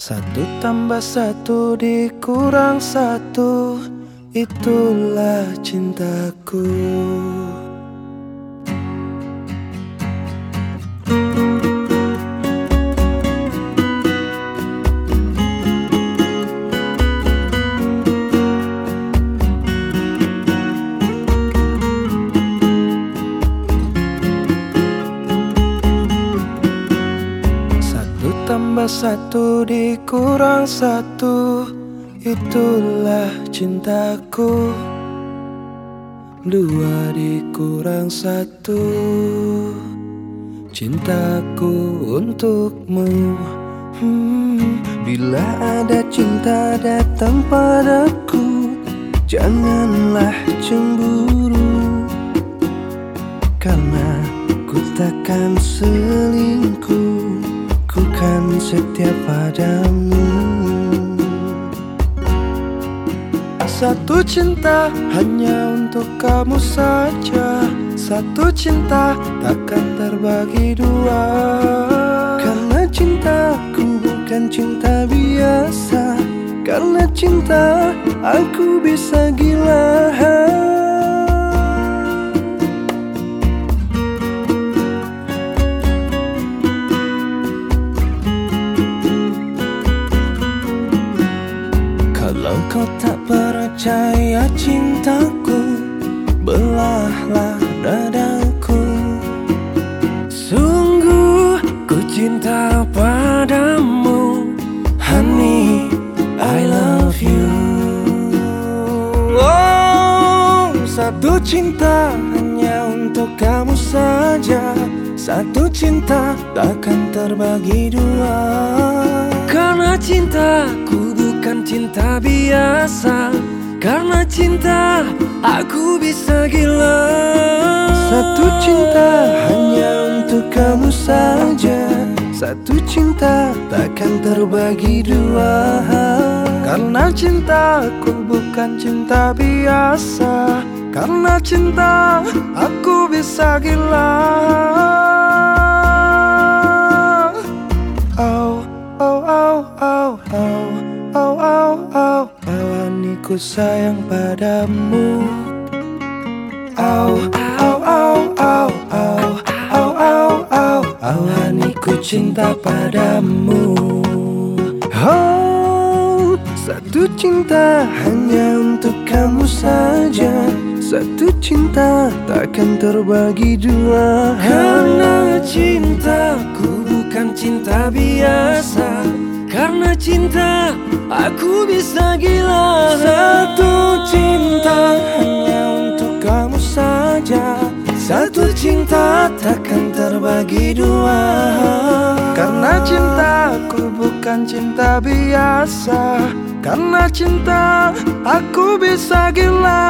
Satu tambah satu dikurang satu. Itulah cintaku Tambah satu dikurang satu Itulah cintaku. Dua dikurang satu Cintaku untukmu. Hmm, Bila ada cinta datang padaku Janganlah cemburu. Karena ku takkan selingkuh Ku kan setia padamu. Satu cinta hanya untuk kamu saja. Satu cinta takkan terbagi dua. Karena cintaku bukan cinta biasa. Karena cinta aku bisa gila Kalau kau tak percaya cintaku Belahlah dadaku. Sungguh ku cinta padamu Honey, I love you. Oh, satu cinta hanya untuk kamu saja. Satu cinta takkan terbagi dua. Karena cintaku cinta biasa. Karena cinta aku bisa gila. Satu cinta hanya untuk kamu saja. Satu cinta takkan terbagi dua Karena cintaku bukan cinta biasa. Karena cinta aku bisa gila. Oh, oh, oh, oh, oh, oh, oh, oh Awaniku sayang padamu. Au, au, Awaniku cinta padamu. Oh, satu cinta hanya untuk kamu saja. Satu cinta takkan terbagi dua. Karena cintaku bukan cinta biasa Karena cinta aku bisa gila. Satu cinta hanya untuk kamu saja. Satu cinta takkan terbagi dua. Karena cintaku bukan cinta biasa. Karena cinta aku bisa gila